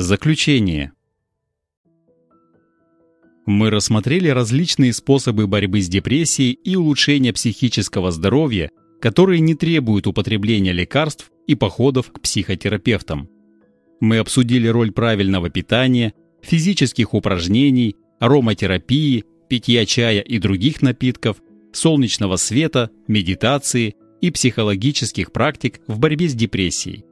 Заключение. Мы рассмотрели различные способы борьбы с депрессией и улучшения психического здоровья, которые не требуют употребления лекарств и походов к психотерапевтам. Мы обсудили роль правильного питания, физических упражнений, ароматерапии, питья чая и других напитков, солнечного света, медитации и психологических практик в борьбе с депрессией.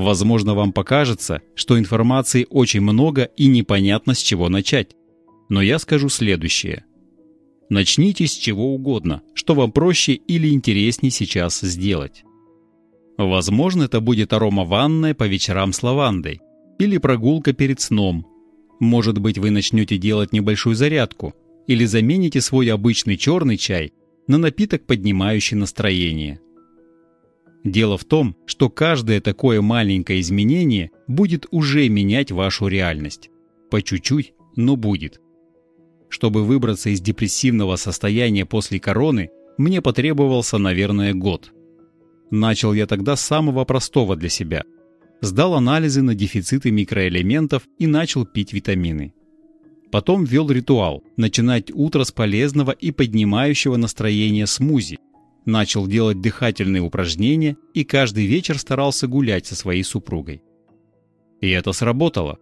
Возможно, вам покажется, что информации очень много и непонятно с чего начать. Но я скажу следующее. Начните с чего угодно, что вам проще или интереснее сейчас сделать. Возможно, это будет арома ванная по вечерам с лавандой или прогулка перед сном. Может быть, вы начнете делать небольшую зарядку или замените свой обычный черный чай на напиток, поднимающий настроение. Дело в том, что каждое такое маленькое изменение будет уже менять вашу реальность. По чуть-чуть, но будет. Чтобы выбраться из депрессивного состояния после короны, мне потребовался, наверное, год. Начал я тогда с самого простого для себя. Сдал анализы на дефициты микроэлементов и начал пить витамины. Потом ввел ритуал – начинать утро с полезного и поднимающего настроение смузи. Начал делать дыхательные упражнения и каждый вечер старался гулять со своей супругой. И это сработало.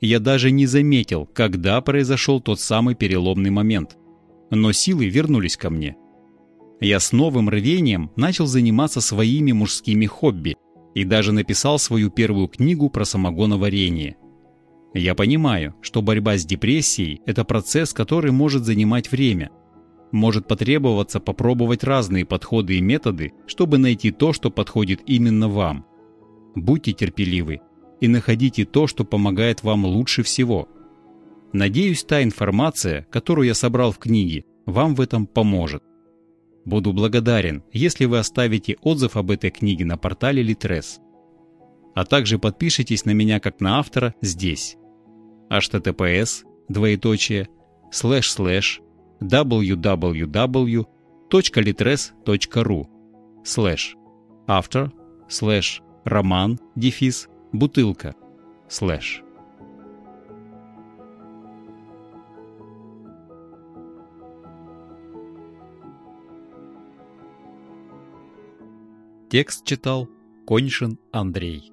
Я даже не заметил, когда произошел тот самый переломный момент. Но силы вернулись ко мне – я с новым рвением начал заниматься своими мужскими хобби и даже написал свою первую книгу про самогоноварение. Я понимаю, что борьба с депрессией – это процесс, который может занимать время. Может потребоваться попробовать разные подходы и методы, чтобы найти то, что подходит именно вам. Будьте терпеливы и находите то, что помогает вам лучше всего. Надеюсь, та информация, которую я собрал в книге, вам в этом поможет. Буду благодарен, если вы оставите отзыв об этой книге на портале Litres. А также подпишитесь на меня как на автора здесь. https двоеточие слэш слэш www.litres.ru слэш автор слэш роман дефис бутылка слэш Текст читал Коньшин Андрей.